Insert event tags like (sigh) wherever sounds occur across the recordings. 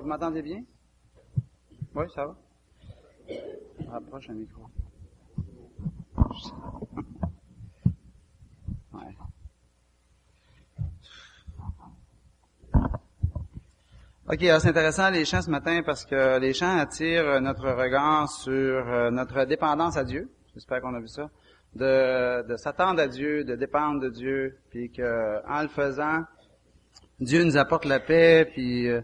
vous m'entendez bien? Oui, ça va? Rapproche un micro. Ouais. OK, alors c'est intéressant les chants ce matin parce que les chants attirent notre regard sur euh, notre dépendance à Dieu. J'espère qu'on a vu ça. De, de s'attendre à Dieu, de dépendre de Dieu, puis que en le faisant, Dieu nous apporte la paix, puis euh,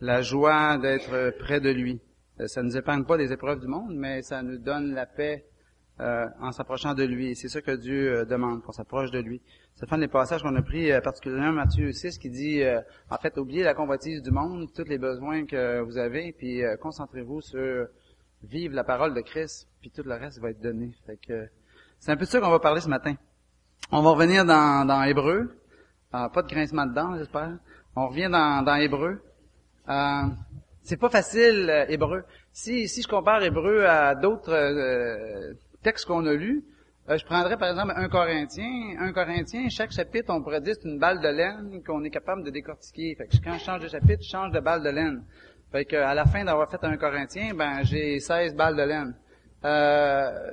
la joie d'être près de lui. Euh, ça ne nous épargne pas des épreuves du monde, mais ça nous donne la paix euh, en s'approchant de lui. C'est ça que Dieu euh, demande, qu'on s'approche de lui. C'est fin des passages qu'on a pris, particulièrement Matthieu 6, qui dit, en fait, oubliez la convoitise du monde, tous les besoins que vous avez, puis concentrez-vous sur vivre la parole de Christ, puis tout le reste va être donné. C'est un peu de ça qu'on va parler ce matin. On va revenir dans, dans Hébreu. pas de grincement dedans, j'espère. On revient dans, dans Hébreu. Euh, c'est pas facile, euh, Hébreu. Si, si je compare Hébreu à d'autres euh, textes qu'on a lus, euh, je prendrais par exemple un Corinthien. Un Corinthien, chaque chapitre, on pourrait dire c'est une balle de laine qu'on est capable de décortiquer. Fait que quand je change de chapitre, je change de balle de laine. Fait que à la fin d'avoir fait un Corinthien, ben j'ai 16 balles de laine.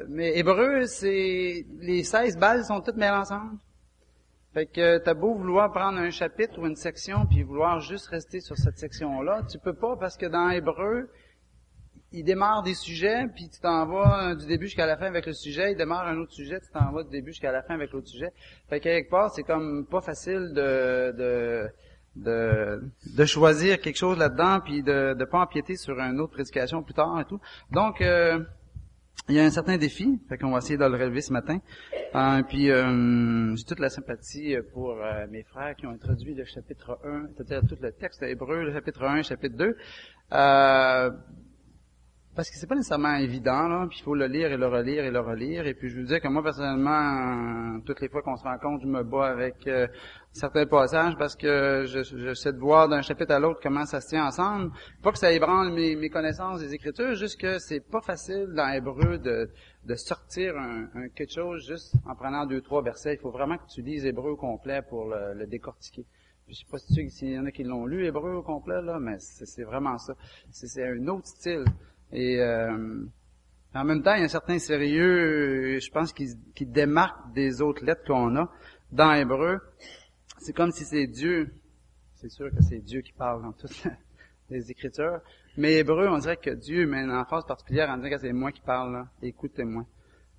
mais Hébreu, c'est les 16 balles sont toutes mêlées ensemble. Fait que t'as beau vouloir prendre un chapitre ou une section puis vouloir juste rester sur cette section-là, tu peux pas parce que dans Hébreu, il démarre des sujets puis tu t'en vas du début jusqu'à la fin avec le sujet, il démarre un autre sujet, tu t'en vas du début jusqu'à la fin avec l'autre sujet. Fait que quelque part, c'est comme pas facile de, de de, de choisir quelque chose là-dedans puis de ne pas empiéter sur une autre prédication plus tard et tout. Donc euh, il y a un certain défi, fait qu'on va essayer de le relever ce matin. Euh, puis euh, j'ai toute la sympathie pour euh, mes frères qui ont introduit le chapitre 1, c'est-à-dire tout le texte hébreu, le chapitre 1, chapitre 2. Euh, parce que c'est pas nécessairement évident, là, puis il faut le lire et le relire et le relire. Et puis je vous dis que moi, personnellement, toutes les fois qu'on se rencontre, je me bats avec euh, certains passages parce que je, j'essaie de voir d'un chapitre à l'autre comment ça se tient ensemble. Pas que ça ébranle mes, mes connaissances des Écritures, juste que c'est pas facile dans Hébreu de, de sortir un, un, quelque chose juste en prenant deux, trois versets. Il faut vraiment que tu lises Hébreu au complet pour le, le décortiquer. Je sais pas s'il y en a qui l'ont lu Hébreu au complet, là, mais c'est, vraiment ça. C'est un autre style. Et euh, en même temps, il y a un certain sérieux, je pense, qui, qui démarque des autres lettres qu'on a dans Hébreu. C'est comme si c'est Dieu. C'est sûr que c'est Dieu qui parle dans toutes les Écritures. Mais Hébreu, on dirait que Dieu met une emphase particulière en disant que c'est moi qui parle. Écoutez-moi.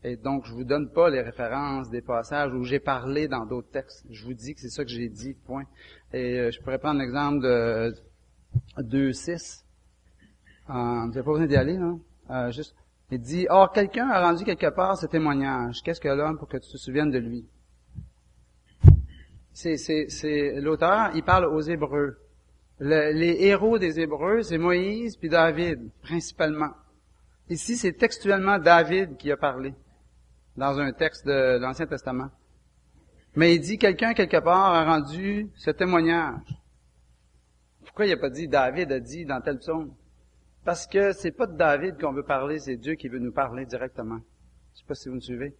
Et donc, je vous donne pas les références des passages où j'ai parlé dans d'autres textes. Je vous dis que c'est ça que j'ai dit, point. Et euh, je pourrais prendre l'exemple de 2.6. Euh, vous n'avez pas besoin d'y aller, non? Euh, juste, il dit, or, quelqu'un a rendu quelque part ce témoignage. Qu'est-ce que l'homme pour que tu te souviennes de lui? C'est, l'auteur, il parle aux Hébreux. les héros des Hébreux, c'est Moïse puis David, principalement. Ici, c'est textuellement David qui a parlé dans un texte de l'Ancien Testament. Mais il dit, quelqu'un quelque part a rendu ce témoignage. Pourquoi il n'a pas dit David a dit dans tel psaume? Parce que c'est pas de David qu'on veut parler, c'est Dieu qui veut nous parler directement. Je sais pas si vous me suivez.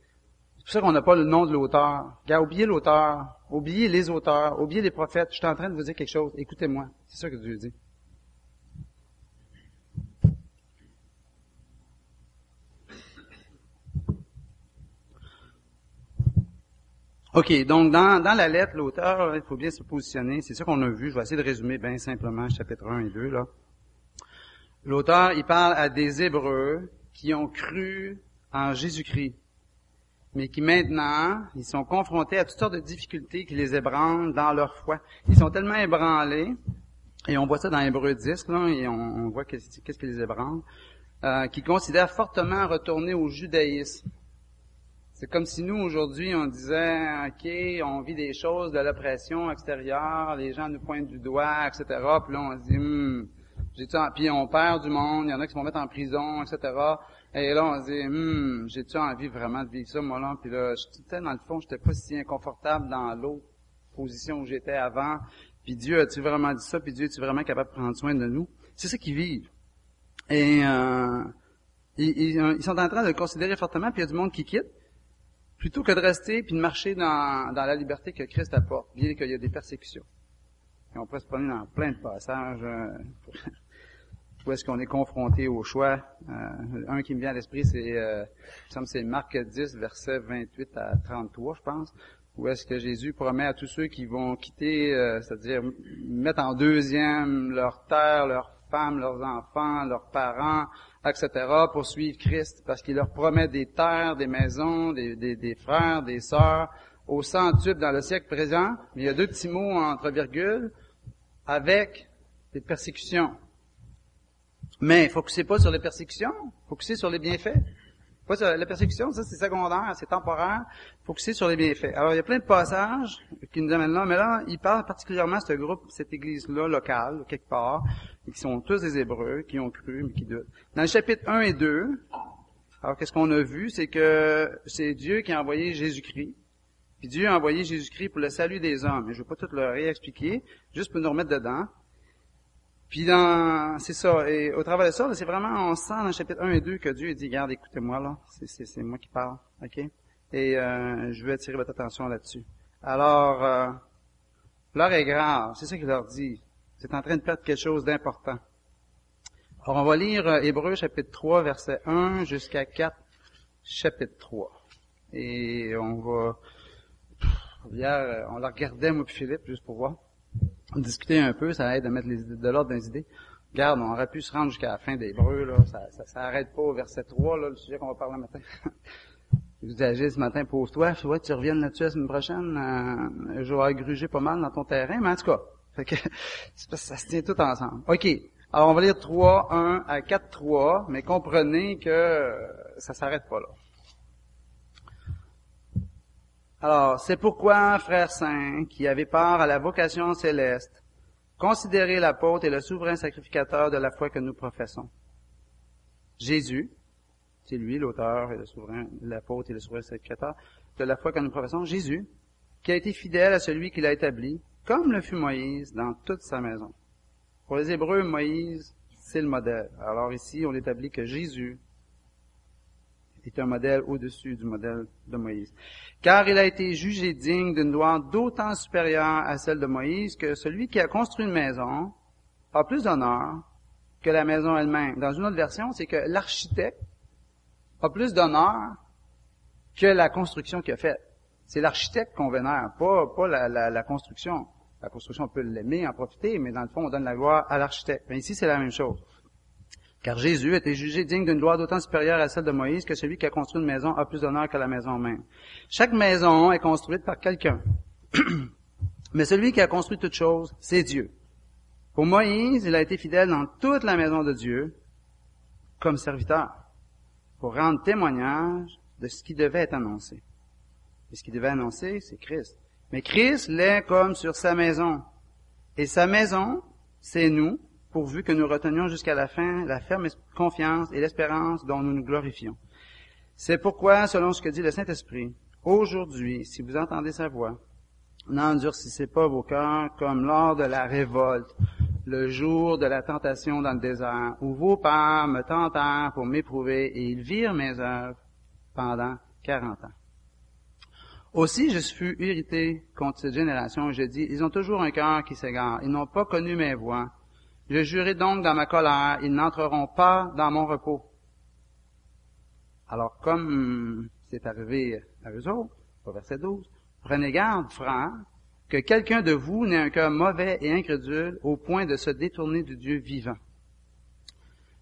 C'est pour ça qu'on n'a pas le nom de l'auteur. Gars, oubliez l'auteur, oubliez les auteurs, oubliez les prophètes. Je suis en train de vous dire quelque chose. Écoutez-moi. C'est ça que Dieu dit. OK, donc dans, dans la lettre, l'auteur, il faut bien se positionner. C'est ça qu'on a vu. Je vais essayer de résumer bien simplement chapitre 1 et 2. Là. L'auteur, il parle à des Hébreux qui ont cru en Jésus-Christ, mais qui maintenant, ils sont confrontés à toutes sortes de difficultés qui les ébranlent dans leur foi. Ils sont tellement ébranlés, et on voit ça dans Hébreux 10, là, et on, voit qu'est-ce qui les ébranle, euh, qui considèrent fortement retourner au judaïsme. C'est comme si nous, aujourd'hui, on disait, OK, on vit des choses de l'oppression extérieure, les gens nous pointent du doigt, etc. Puis là, on se dit, hmm, puis on perd du monde, il y en a qui se vont mettre en prison, etc. Et là, on se dit, hum, j'ai-tu envie vraiment de vivre ça, moi là? Puis là, j'étais dans le fond, j'étais pas si inconfortable dans l'autre position où j'étais avant. Puis Dieu a-tu vraiment dit ça? Puis Dieu est-tu vraiment capable de prendre soin de nous? C'est ça qu'ils vivent. Et euh, ils, sont en train de considérer fortement, puis il y a du monde qui quitte, plutôt que de rester puis de marcher dans, dans la liberté que Christ apporte, bien qu'il y a des persécutions. Et on pourrait se promener dans plein de passages. Euh, où est-ce qu'on est confronté au choix. Euh, un qui me vient à l'esprit, c'est, euh, c'est Marc 10, verset 28 à 33, je pense, où est-ce que Jésus promet à tous ceux qui vont quitter, euh, c'est-à-dire mettre en deuxième leur terre, leurs femmes, leurs enfants, leurs parents, etc., pour suivre Christ, parce qu'il leur promet des terres, des maisons, des, des, des frères, des sœurs, au centuple dans le siècle présent, mais il y a deux petits mots entre virgules, avec des persécutions. Mais focussez pas sur les persécutions, focussez sur les bienfaits. Pas sur la persécution, ça c'est secondaire, c'est temporaire. Focussez sur les bienfaits. Alors il y a plein de passages qui nous amènent là, mais là, il parle particulièrement à ce groupe, cette église-là, locale, quelque part, qui sont tous des Hébreux, qui ont cru, mais qui doutent. Dans le chapitre 1 et 2, alors qu'est-ce qu'on a vu, c'est que c'est Dieu qui a envoyé Jésus-Christ. Puis Dieu a envoyé Jésus-Christ pour le salut des hommes. je ne vais pas tout le réexpliquer, juste pour nous remettre dedans. Puis dans, c'est ça, et au travers de ça, c'est vraiment, on sent dans chapitre 1 et 2 que Dieu dit, regarde, écoutez-moi là, c'est, moi qui parle, ok? Et euh, je veux attirer votre attention là-dessus. Alors, euh, l'heure est grave, c'est ça qu'il leur dit. C'est en train de perdre quelque chose d'important. Alors, on va lire euh, Hébreu chapitre 3, verset 1 jusqu'à 4, chapitre 3. Et on va... Hier, euh, on la regardait, moi puis Philippe, juste pour voir discuter un peu, ça aide à mettre les, de l'ordre dans les idées. Regarde, on aurait pu se rendre jusqu'à la fin d'Hébreu, là. Ça, ça, ça pas au verset 3, là, le sujet qu'on va parler matin. Je (laughs) vous agis ce matin, je vois que tu reviennes là-dessus la semaine prochaine. Euh, je vais gruger pas mal dans ton terrain, mais en tout cas, (laughs) fait que, ça se tient tout ensemble. OK. Alors, on va lire 3, 1 à 4, 3, mais comprenez que euh, ça s'arrête pas là. Alors, c'est pourquoi, frères saints, qui avez part à la vocation céleste, considérez l'apôtre et le souverain sacrificateur de la foi que nous professons. Jésus, c'est lui l'auteur et le souverain, l'apôtre et le souverain sacrificateur de la foi que nous professons, Jésus, qui a été fidèle à celui qui l'a établi, comme le fut Moïse dans toute sa maison. Pour les Hébreux, Moïse, c'est le modèle. Alors ici, on établit que Jésus est un modèle au-dessus du modèle de Moïse. Car il a été jugé digne d'une gloire d'autant supérieure à celle de Moïse que celui qui a construit une maison a plus d'honneur que la maison elle-même. Dans une autre version, c'est que l'architecte a plus d'honneur que la construction qu'il a faite. C'est l'architecte qu'on vénère, pas, pas la, construction. La construction, on peut l'aimer, en profiter, mais dans le fond, on donne la gloire à l'architecte. Mais ici, c'est la même chose. Car Jésus a été jugé digne d'une gloire d'autant supérieure à celle de Moïse que celui qui a construit une maison a plus d'honneur que la maison même. Chaque maison est construite par quelqu'un. (clears throat) Mais celui qui a construit toute chose, c'est Dieu. Pour Moïse, il a été fidèle dans toute la maison de Dieu comme serviteur pour rendre témoignage de ce qui devait être annoncé. Et ce qui devait annoncer, c'est Christ. Mais Christ l'est comme sur sa maison. Et sa maison, c'est nous, pourvu que nous retenions jusqu'à la fin la ferme confiance et l'espérance dont nous nous glorifions. C'est pourquoi, selon ce que dit le Saint-Esprit, aujourd'hui, si vous entendez sa voix, n'endurcissez pas vos cœurs comme lors de la révolte, le jour de la tentation dans le désert, où vos pères me tentèrent pour m'éprouver et ils virent mes œuvres pendant quarante ans. Aussi, je fus irrité contre cette génération. Je dis, ils ont toujours un cœur qui s'égare. Ils n'ont pas connu mes voix. Je jurai donc dans ma colère, ils n'entreront pas dans mon repos. Alors, comme c'est arrivé à eux autres, au verset 12, prenez garde, frères, que quelqu'un de vous n'ait un cœur mauvais et incrédule au point de se détourner du Dieu vivant.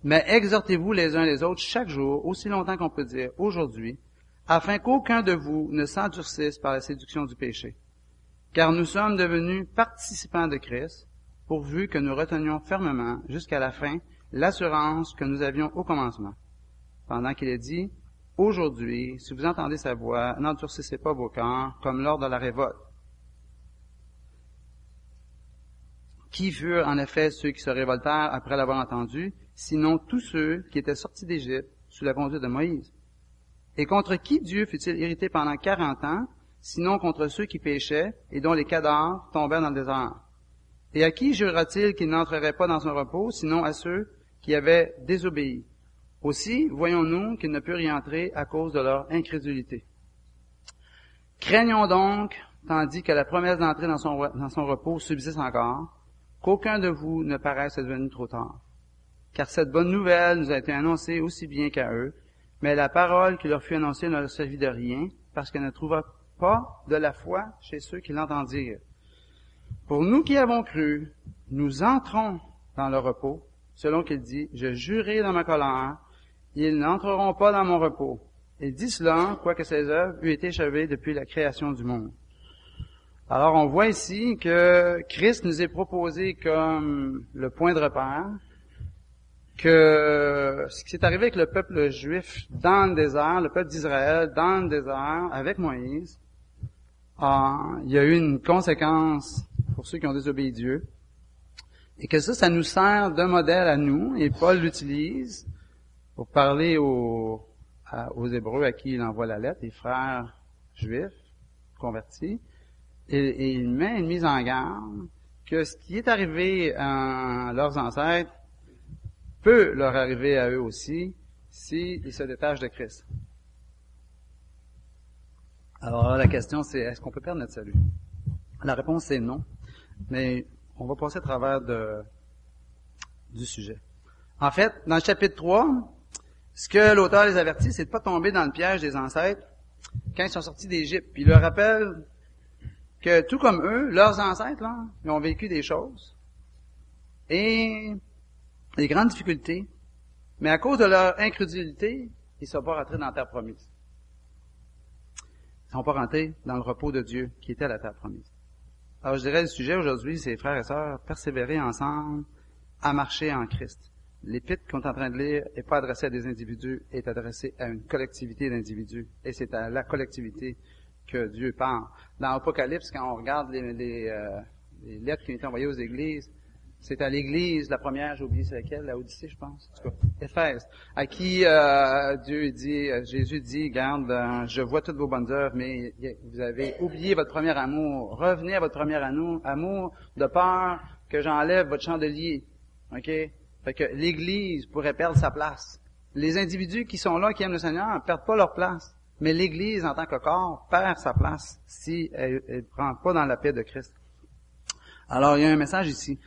Mais exhortez-vous les uns les autres chaque jour, aussi longtemps qu'on peut dire aujourd'hui, afin qu'aucun de vous ne s'endurcisse par la séduction du péché. Car nous sommes devenus participants de Christ, pourvu que nous retenions fermement jusqu'à la fin l'assurance que nous avions au commencement. Pendant qu'il est dit, Aujourd'hui, si vous entendez sa voix, n'endurcissez pas vos cœurs comme lors de la révolte. Qui furent en effet ceux qui se révoltèrent après l'avoir entendu, sinon tous ceux qui étaient sortis d'Égypte sous la conduite de Moïse? Et contre qui Dieu fut-il irrité pendant quarante ans, sinon contre ceux qui péchaient et dont les cadavres tombèrent dans le désert? Et à qui jurera-t-il qu'il n'entrerait pas dans son repos, sinon à ceux qui avaient désobéi? Aussi, voyons-nous qu'ils ne purent y entrer à cause de leur incrédulité. Craignons donc, tandis que la promesse d'entrer dans son, dans son repos subsiste encore, qu'aucun de vous ne paraisse être venu trop tard. car cette bonne nouvelle nous a été annoncée aussi bien qu'à eux, mais la parole qui leur fut annoncée ne leur servit de rien, parce qu'elle ne trouva pas de la foi chez ceux qui l'entendirent. Pour nous qui avons cru, nous entrons dans le repos, selon qu'il dit, je jurai dans ma colère, ils n'entreront pas dans mon repos. Il dit cela, quoique ses œuvres eussent été achevées depuis la création du monde. Alors on voit ici que Christ nous est proposé comme le point de repère, que ce qui s'est arrivé avec le peuple juif dans le désert, le peuple d'Israël dans le désert avec Moïse, ah, il y a eu une conséquence pour ceux qui ont désobéi Dieu. Et que ça, ça nous sert de modèle à nous, et Paul l'utilise pour parler aux, aux Hébreux à qui il envoie la lettre, les frères juifs convertis, et, et il met une mise en garde que ce qui est arrivé à leurs ancêtres peut leur arriver à eux aussi s'ils se détachent de Christ. Alors la question c'est est-ce qu'on peut perdre notre salut? La réponse est non, mais on va passer à travers de, du sujet. En fait, dans le chapitre 3, ce que l'auteur les avertit, c'est de pas tomber dans le piège des ancêtres quand ils sont sortis d'Égypte. Puis il leur rappelle que tout comme eux, leurs ancêtres, là, ils ont vécu des choses. Et des grandes difficultés, mais à cause de leur incrédulité, ils ne sont pas rentrés dans la terre promise. Ils ne sont pas rentrés dans le repos de Dieu qui était la terre promise. Alors je dirais le sujet aujourd'hui, c'est frères et sœurs, persévérer ensemble à marcher en Christ. L'épître qu'on est en train de lire n'est pas adressé à des individus, est adressé à une collectivité d'individus. Et c'est à la collectivité que Dieu parle. Dans l'Apocalypse, quand on regarde les, les, euh, les lettres qui ont été envoyées aux églises, c'est à l'Église, la première, j'ai oublié c'est laquelle, la Odyssée, je pense, en tout cas, Éphèse, à qui euh, Dieu dit, euh, Jésus dit, garde, euh, je vois toutes vos bonnes œuvres, mais vous avez oublié votre premier amour. Revenez à votre premier amour, de peur que j'enlève votre chandelier. OK? Fait que l'Église pourrait perdre sa place. Les individus qui sont là, qui aiment le Seigneur, ne perdent pas leur place. Mais l'Église, en tant que corps, perd sa place si elle ne prend pas dans la paix de Christ. Alors, il y a un message ici.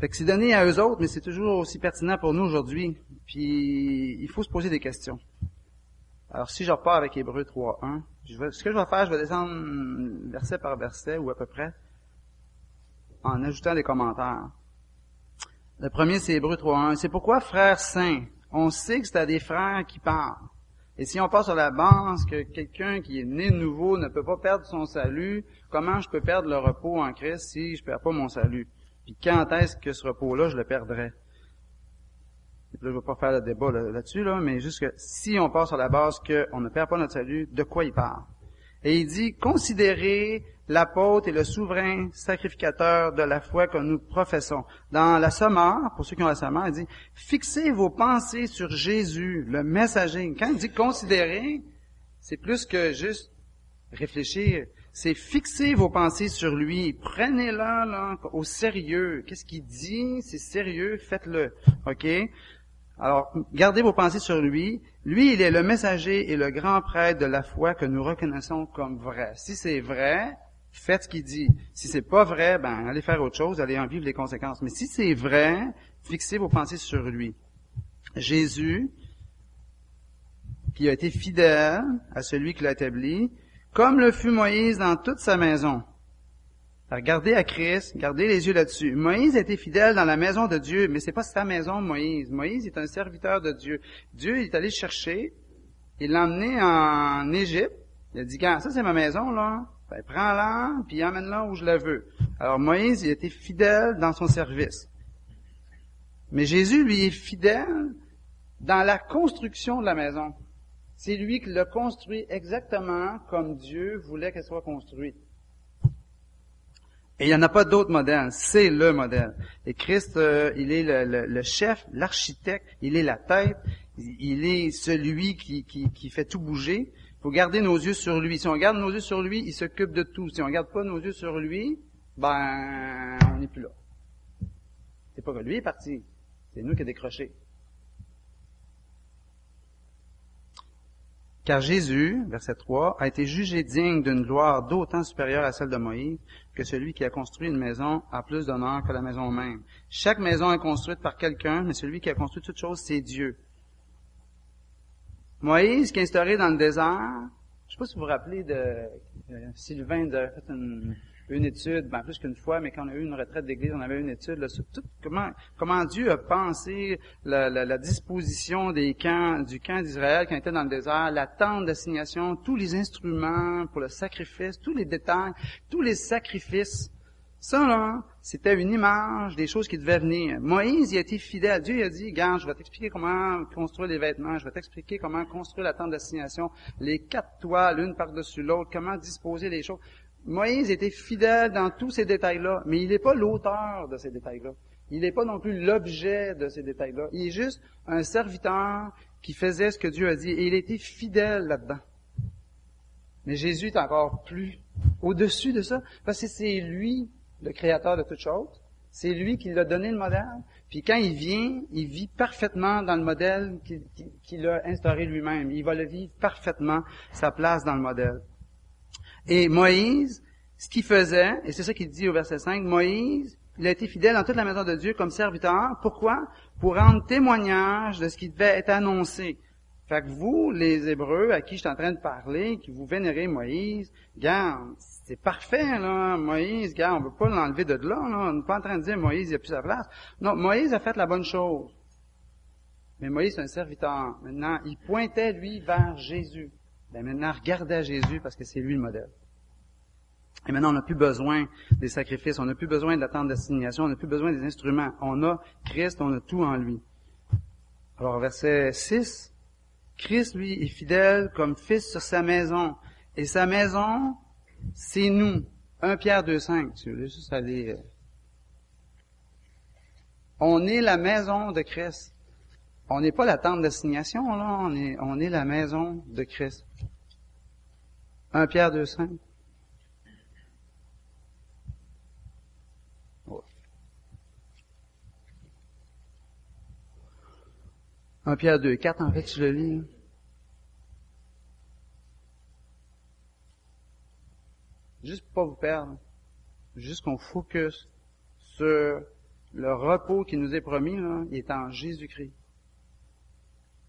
Fait que c'est donné à eux autres, mais c'est toujours aussi pertinent pour nous aujourd'hui. Puis il faut se poser des questions. Alors si je repars avec Hébreu 3.1, ce que je vais faire, je vais descendre verset par verset ou à peu près, en ajoutant des commentaires. Le premier, c'est Hébreu 3.1. C'est pourquoi, frères saints, on sait que c'est à des frères qui parlent. Et si on part sur la base que quelqu'un qui est né nouveau ne peut pas perdre son salut, comment je peux perdre le repos en Christ si je perds pas mon salut? Puis quand est-ce que ce repos-là, je le perdrais? je ne vais pas faire le débat là-dessus, là, mais juste que si on part sur la base qu'on ne perd pas notre salut, de quoi il parle? Et il dit, considérez l'apôtre et le souverain sacrificateur de la foi que nous professons. Dans la sommeur, pour ceux qui ont la sommeur, il dit, fixez vos pensées sur Jésus, le messager. Quand il dit considérer, c'est plus que juste réfléchir c'est fixer vos pensées sur lui. Prenez-le là, au sérieux. Qu'est-ce qu'il dit? C'est sérieux, faites-le. OK? Alors, gardez vos pensées sur lui. Lui, il est le messager et le grand prêtre de la foi que nous reconnaissons comme vrai. Si c'est vrai, faites ce qu'il dit. Si c'est pas vrai, ben, allez faire autre chose, allez en vivre les conséquences. Mais si c'est vrai, fixez vos pensées sur lui. Jésus, qui a été fidèle à celui qui l'a établi, comme le fut Moïse dans toute sa maison. Regardez à Christ, gardez les yeux là-dessus. Moïse été fidèle dans la maison de Dieu, mais c'est pas sa maison, Moïse. Moïse est un serviteur de Dieu. Dieu est allé chercher, il l'a emmené en Égypte. Il a dit, ça c'est ma maison, là, ben, prends-la, puis emmène-la où je la veux. Alors Moïse, il été fidèle dans son service. Mais Jésus, lui, est fidèle dans la construction de la maison. C'est lui qui l'a construit exactement comme Dieu voulait qu'elle soit construite. Et il n'y en a pas d'autre modèle, c'est le modèle. Et Christ, euh, il est le, chef, l'architecte, il est la tête, il est celui qui, fait tout bouger. Il faut garder nos yeux sur lui. Si on garde nos yeux sur lui, il s'occupe de tout. Si on ne garde pas nos yeux sur lui, ben, on n'est plus là. C'est pas que lui est parti, c'est nous qui a décroché. Car Jésus, verset 3, a été jugé digne d'une gloire d'autant supérieure à celle de Moïse que celui qui a construit une maison a plus d'honneur que la maison même. Chaque maison est construite par quelqu'un, mais celui qui a construit toute chose, c'est Dieu. Moïse, qui est instauré dans le désert, je ne sais pas si vous vous rappelez de euh, Sylvain de fait une, une étude, ben plus qu'une fois, mais quand on a eu une retraite d'église, on avait une étude là, sur tout comment comment Dieu a pensé la, disposition des camps du camp d'Israël qui était dans le désert, la tente d'assignation, tous les instruments pour le sacrifice, tous les détails, tous les sacrifices. Ça, là, c'était une image des choses qui devaient venir. Moïse, il a été fidèle. Dieu il a dit, Garde, je vais t'expliquer comment construire les vêtements, je vais t'expliquer comment construire la tente d'assignation, les quatre toiles, l'une par-dessus l'autre, comment disposer les choses. Moïse était fidèle dans tous ces détails-là, mais il n'est pas l'auteur de ces détails-là. Il n'est pas non plus l'objet de ces détails-là. Il est juste un serviteur qui faisait ce que Dieu a dit, et il était fidèle là-dedans. Mais Jésus est encore plus au-dessus de ça, parce que c'est lui le créateur de toutes choses. C'est lui qui l'a donné le modèle. Puis quand il vient, il vit parfaitement dans le modèle qu'il a instauré lui-même. Il va le vivre parfaitement, sa place dans le modèle. Et Moïse, ce qu'il faisait, et c'est ça qu'il dit au verset 5, Moïse, il a été fidèle dans toute la maison de Dieu comme serviteur. Pourquoi? Pour rendre témoignage de ce qui devait être annoncé. Fait que vous, les Hébreux, à qui je suis en train de parler, qui vous vénérez Moïse, gars, c'est parfait, là, Moïse, gars, on ne veut pas l'enlever de là, là, on n'est pas en train de dire Moïse, il n'a plus sa place. Non, Moïse a fait la bonne chose. Mais Moïse, c'est un serviteur. Maintenant, il pointait, lui, vers Jésus. Ben maintenant, regardez à Jésus parce que c'est lui le modèle. Et maintenant, on n'a plus besoin des sacrifices, on n'a plus besoin de la tente d'assignation, on n'a plus besoin des instruments. On a Christ, on a tout en lui. Alors, verset 6, Christ, lui, est fidèle comme fils sur sa maison. Et sa maison, c'est nous. 1 Pierre 2, 5. Tu veux juste aller... Euh. On est la maison de Christ. On n'est pas la tente d'assignation, là. On est, on est la maison de Christ. 1 Pierre 2, 5. 1 Pierre 2, 4, en fait, je le lis. Juste pour pas vous perdre. Juste qu'on focus sur le repos qui nous est promis, là, il est en Jésus-Christ.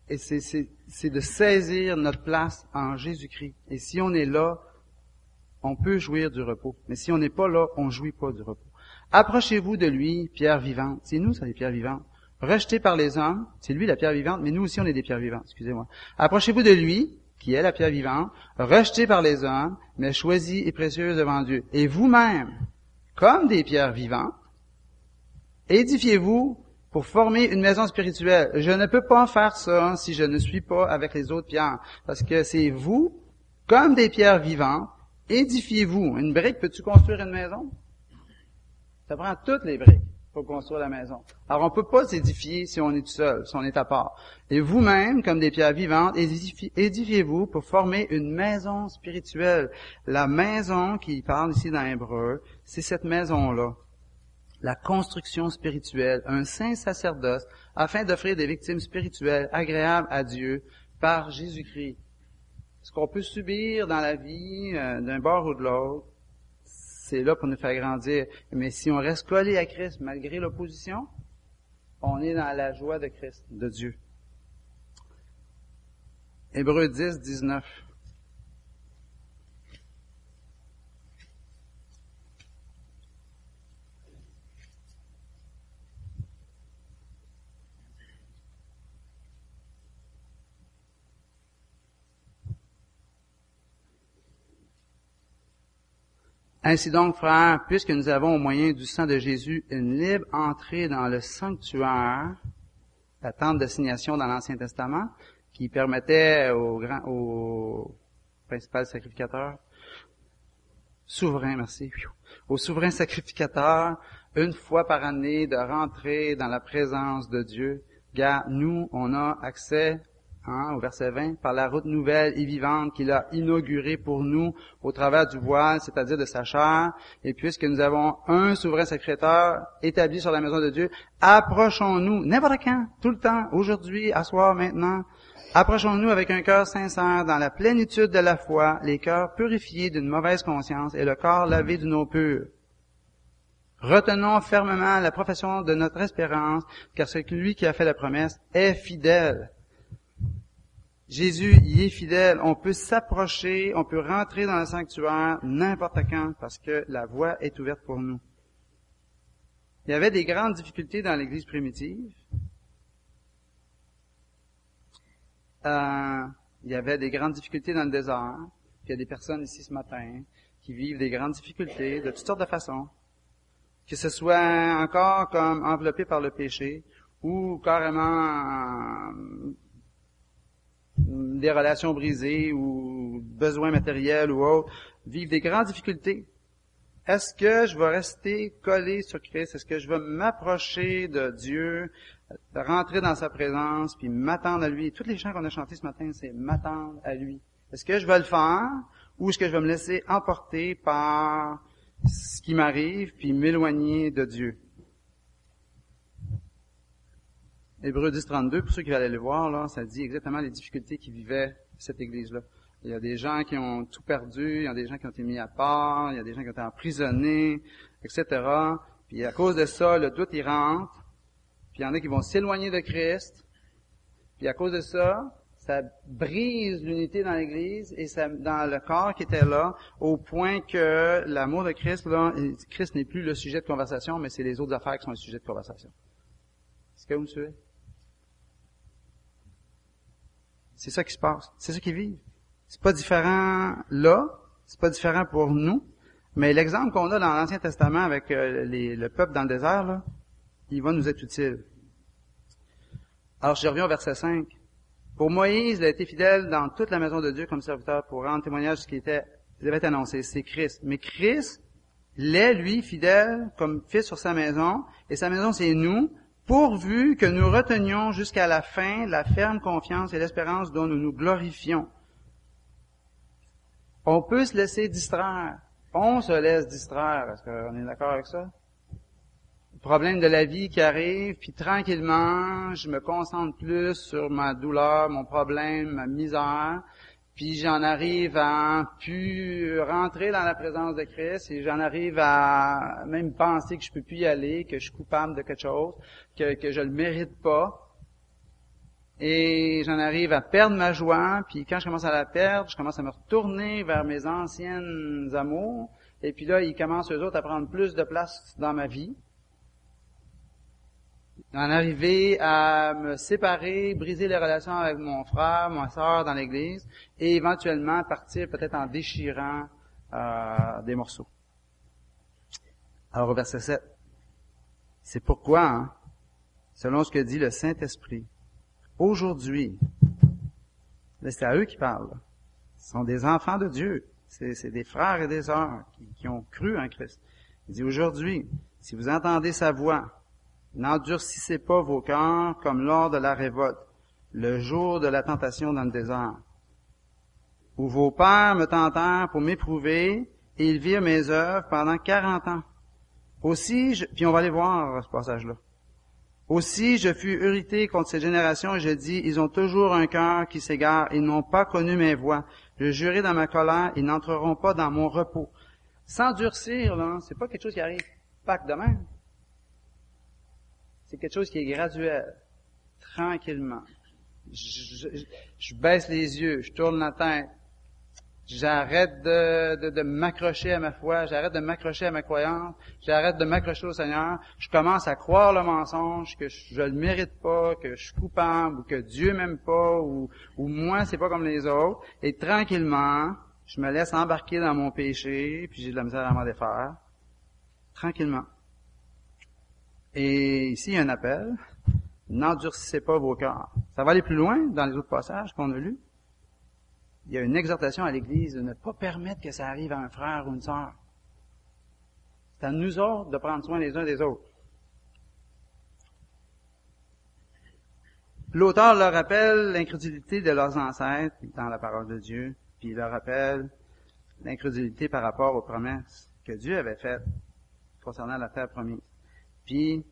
Et c'est de saisir notre place en Jésus-Christ. Et si on est là, on peut jouir du repos. Mais si on n'est pas là, on jouit pas du repos. Approchez-vous de lui, pierre vivante. C'est nous, ça, les pierres vivantes rejeté par les hommes, c'est lui la pierre vivante, mais nous aussi on est des pierres vivantes, excusez-moi. Approchez-vous de lui, qui est la pierre vivante, rejeté par les hommes, mais choisi et précieuse devant Dieu. Et vous-même, comme des pierres vivantes, édifiez-vous pour former une maison spirituelle. Je ne peux pas faire ça si je ne suis pas avec les autres pierres, parce que c'est vous, comme des pierres vivantes, édifiez-vous. Une brique, peux-tu construire une maison? Ça prend toutes les briques pour construire la maison. Alors, on peut pas s'édifier si on est tout seul, si on est à part. Et vous-même, comme des pierres vivantes, édifiez-vous pour former une maison spirituelle. La maison qui parle ici dans l'hébreu, c'est cette maison-là. La construction spirituelle, un saint sacerdoce, afin d'offrir des victimes spirituelles agréables à Dieu par Jésus-Christ. Ce qu'on peut subir dans la vie euh, d'un bord ou de l'autre, c'est là pour nous faire grandir. Mais si on reste collé à Christ malgré l'opposition, on est dans la joie de Christ, de Dieu. Hébreu 10, 19. Ainsi donc, frères, puisque nous avons au moyen du sang de Jésus une libre entrée dans le sanctuaire, la tente d'assignation dans l'Ancien Testament, qui permettait au, grand, au principal sacrificateur, souverain, merci, au souverain sacrificateur, une fois par année, de rentrer dans la présence de Dieu. Car nous, on a accès hein, au verset 20, par la route nouvelle et vivante qu'il a inaugurée pour nous au travers du voile, c'est-à-dire de sa chair. Et puisque nous avons un souverain secrétaire établi sur la maison de Dieu, approchons-nous, n'importe quand, tout le temps, aujourd'hui, à soir, maintenant, approchons-nous avec un cœur sincère, dans la plénitude de la foi, les cœurs purifiés d'une mauvaise conscience et le corps lavé d'une eau pure. Retenons fermement la profession de notre espérance, car celui qui a fait la promesse est fidèle. Jésus y est fidèle. On peut s'approcher, on peut rentrer dans le sanctuaire n'importe quand, parce que la voie est ouverte pour nous. Il y avait des grandes difficultés dans l'Église primitive. Euh, il y avait des grandes difficultés dans le désert. il y a des personnes ici ce matin qui vivent des grandes difficultés de toutes sortes de façons que ce soit encore comme enveloppé par le péché ou carrément euh, des relations brisées ou besoins matériels ou autres, vivent des grandes difficultés. Est-ce que je vais rester collé sur Christ? Est-ce que je vais m'approcher de Dieu, rentrer dans sa présence, puis m'attendre à lui? Toutes les chants qu'on a chantés ce matin, c'est m'attendre à lui. Est-ce que je vais le faire ou est-ce que je vais me laisser emporter par ce qui m'arrive, puis m'éloigner de Dieu? Hébreu 10, 32, pour ceux qui veulent aller le voir, là, ça dit exactement les difficultés qui vivait cette église-là. Il y a des gens qui ont tout perdu, il y a des gens qui ont été mis à part, il y a des gens qui ont été emprisonnés, etc. Puis à cause de ça, le doute, il rentre. Puis il y en a qui vont s'éloigner de Christ. Puis à cause de ça, ça brise l'unité dans l'Église et ça, dans le corps qui était là, au point que l'amour de Christ, là, Christ n'est plus le sujet de conversation, mais c'est les autres affaires qui sont le sujet de conversation. Est-ce que vous me suivez? C'est ça qui se passe. C'est ça qui vit. C'est pas différent là, c'est pas différent pour nous, mais l'exemple qu'on a dans l'Ancien Testament avec euh, le peuple dans le désert, là, il va nous être utile. Alors, je reviens au verset 5. Pour Moïse, il a été fidèle dans toute la maison de Dieu comme serviteur pour rendre témoignage de ce qui était, avait annoncé. C'est Christ. Mais Christ l'est, lui, fidèle comme fils sur sa maison. Et sa maison, c'est nous, pourvu que nous retenions jusqu'à la fin la ferme confiance et l'espérance dont nous nous glorifions. On peut se laisser distraire. On se laisse distraire. Est-ce qu'on est d'accord avec ça? problème de la vie qui arrive, puis tranquillement, je me concentre plus sur ma douleur, mon problème, ma misère, puis j'en arrive à plus rentrer dans la présence de Christ et j'en arrive à même penser que je peux plus y aller, que je suis coupable de quelque chose, que, que je le mérite pas. Et j'en arrive à perdre ma joie, puis quand je commence à la perdre, je commence à me retourner vers mes anciennes amours, et puis là, ils commencent eux autres à prendre plus de place dans ma vie en arriver à me séparer, briser les relations avec mon frère, ma soeur dans l'Église, et éventuellement partir peut-être en déchirant euh, des morceaux. Alors au verset 7, c'est pourquoi, hein, selon ce que dit le Saint-Esprit, aujourd'hui, c'est à eux qui parlent, ce sont des enfants de Dieu, c'est des frères et des sœurs qui, qui ont cru en Christ. Il dit aujourd'hui, si vous entendez sa voix, N'endurcissez pas vos cœurs comme lors de la révolte, le jour de la tentation dans le désert, où vos pères me tentèrent pour m'éprouver, et ils virent mes œuvres pendant quarante ans. Aussi, je, puis on va aller voir ce passage-là. Aussi, je fus irrité contre cette génération et je dis, ils ont toujours un cœur qui s'égare, ils n'ont pas connu mes voix. Je jurai dans ma colère, ils n'entreront pas dans mon repos. S'endurcir, là, c'est pas quelque chose qui arrive pas que demain. C'est quelque chose qui est graduel, tranquillement. Je, baisse les yeux, je tourne la tête. J'arrête de, de, m'accrocher à ma foi, j'arrête de m'accrocher à ma croyance, j'arrête de m'accrocher au Seigneur. Je commence à croire le mensonge, que je, ne le mérite pas, que je suis coupable, ou que Dieu m'aime pas, ou, ou moi c'est pas comme les autres. Et tranquillement, je me laisse embarquer dans mon péché, puis j'ai de la misère à m'en défaire. Tranquillement. Et ici, il y a un appel. N'endurcissez pas vos cœurs. Ça va aller plus loin dans les autres passages qu'on a lus. Il y a une exhortation à l'Église de ne pas permettre que ça arrive à un frère ou une sœur. C'est à nous autres de prendre soin les uns des autres. l'auteur leur rappelle l'incrédulité de leurs ancêtres dans la parole de Dieu, puis il leur rappelle l'incrédulité par rapport aux promesses que Dieu avait faites concernant la terre promise. Puis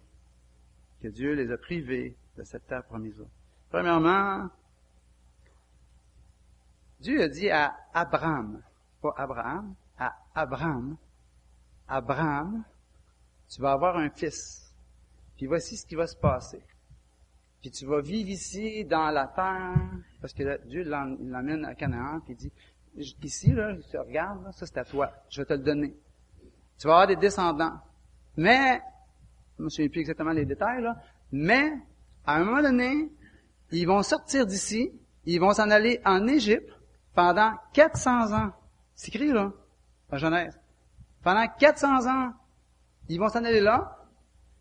que Dieu les a privés de cette terre promise-là. Premièrement, Dieu a dit à Abraham, pas Abraham, à Abraham, Abraham, tu vas avoir un fils. Puis voici ce qui va se passer. Puis tu vas vivre ici dans la terre, parce que Dieu l'emmène à Canaan, puis il dit, ici, là, tu regardes, ça c'est à toi, je vais te le donner. Tu vas avoir des descendants. Mais, je me souviens plus exactement les détails, là, mais, à un moment donné, ils vont sortir d'ici, ils vont s'en aller en Égypte pendant 400 ans. C'est écrit, là, la Genèse. Pendant 400 ans, ils vont s'en aller là.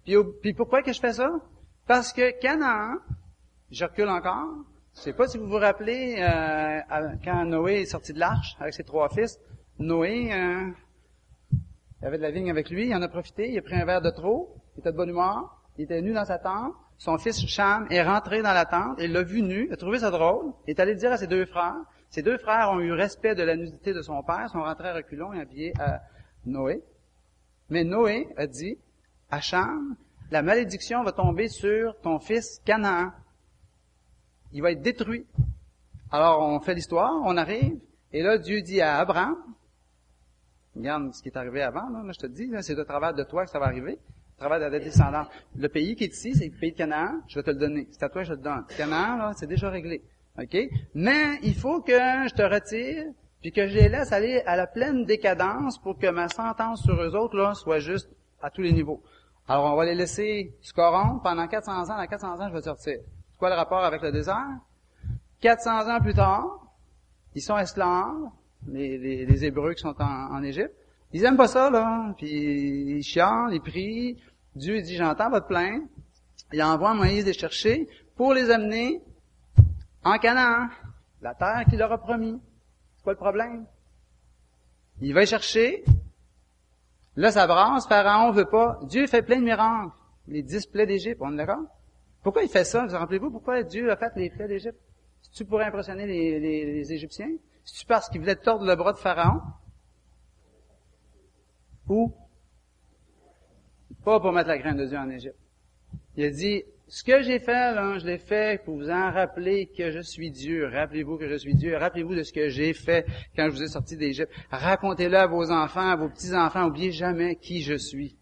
Puis, puis pourquoi que je fais ça? Parce que Canaan, je recule encore, je sais pas si vous vous rappelez, euh, quand Noé est sorti de l'arche avec ses trois fils, Noé, euh, il avait de la vigne avec lui, il en a profité, il a pris un verre de trop, il était de bonne humeur, il était nu dans sa tente, son fils Cham est rentré dans la tente, il l'a vu nu, il a trouvé ça drôle, il est allé dire à ses deux frères, ses deux frères ont eu respect de la nudité de son père, sont rentrés à reculons et habillés à Noé. Mais Noé a dit à Cham, la malédiction va tomber sur ton fils Canaan. Il va être détruit. Alors on fait l'histoire, on arrive, et là Dieu dit à Abraham, regarde ce qui est arrivé avant, là, je te dis, c'est de travers de toi que ça va arriver, travers. Le pays qui est ici, c'est le pays de Canaan, je vais te le donner. C'est à toi je te le donne. Canaan, là, c'est déjà réglé. OK? Mais il faut que je te retire, puis que je les laisse aller à la pleine décadence pour que ma sentence sur eux autres là, soit juste à tous les niveaux. Alors, on va les laisser se corrompre pendant 400 ans. À 400 ans, je vais sortir. C'est quoi le rapport avec le désert? 400 ans plus tard, ils sont esclaves, les, les, Hébreux qui sont en, en, Égypte. Ils aiment pas ça, là. Puis ils chialent, ils prient. Dieu dit, j'entends votre plainte. Il envoie Moïse les chercher pour les amener en Canaan, la terre qu'il leur a promis. C'est quoi le problème? Il va chercher. Là, ça brasse. Pharaon veut pas. Dieu fait plein de miracles. Les dix plaies d'Égypte, on est d'accord? Pourquoi il fait ça? Vous rappelez-vous pourquoi Dieu a fait les plaies d'Égypte? C'est-tu pour impressionner les, les, Égyptiens? C'est-tu parce qu'il voulait tordre le bras de Pharaon? Ou? Pas pour mettre la graine de Dieu en Égypte. Il a dit, ce que j'ai fait, là, je l'ai fait pour vous en rappeler que je suis Dieu. Rappelez-vous que je suis Dieu. Rappelez-vous de ce que j'ai fait quand je vous ai sorti d'Égypte. Racontez-le à vos enfants, à vos petits-enfants. Oubliez jamais qui je suis.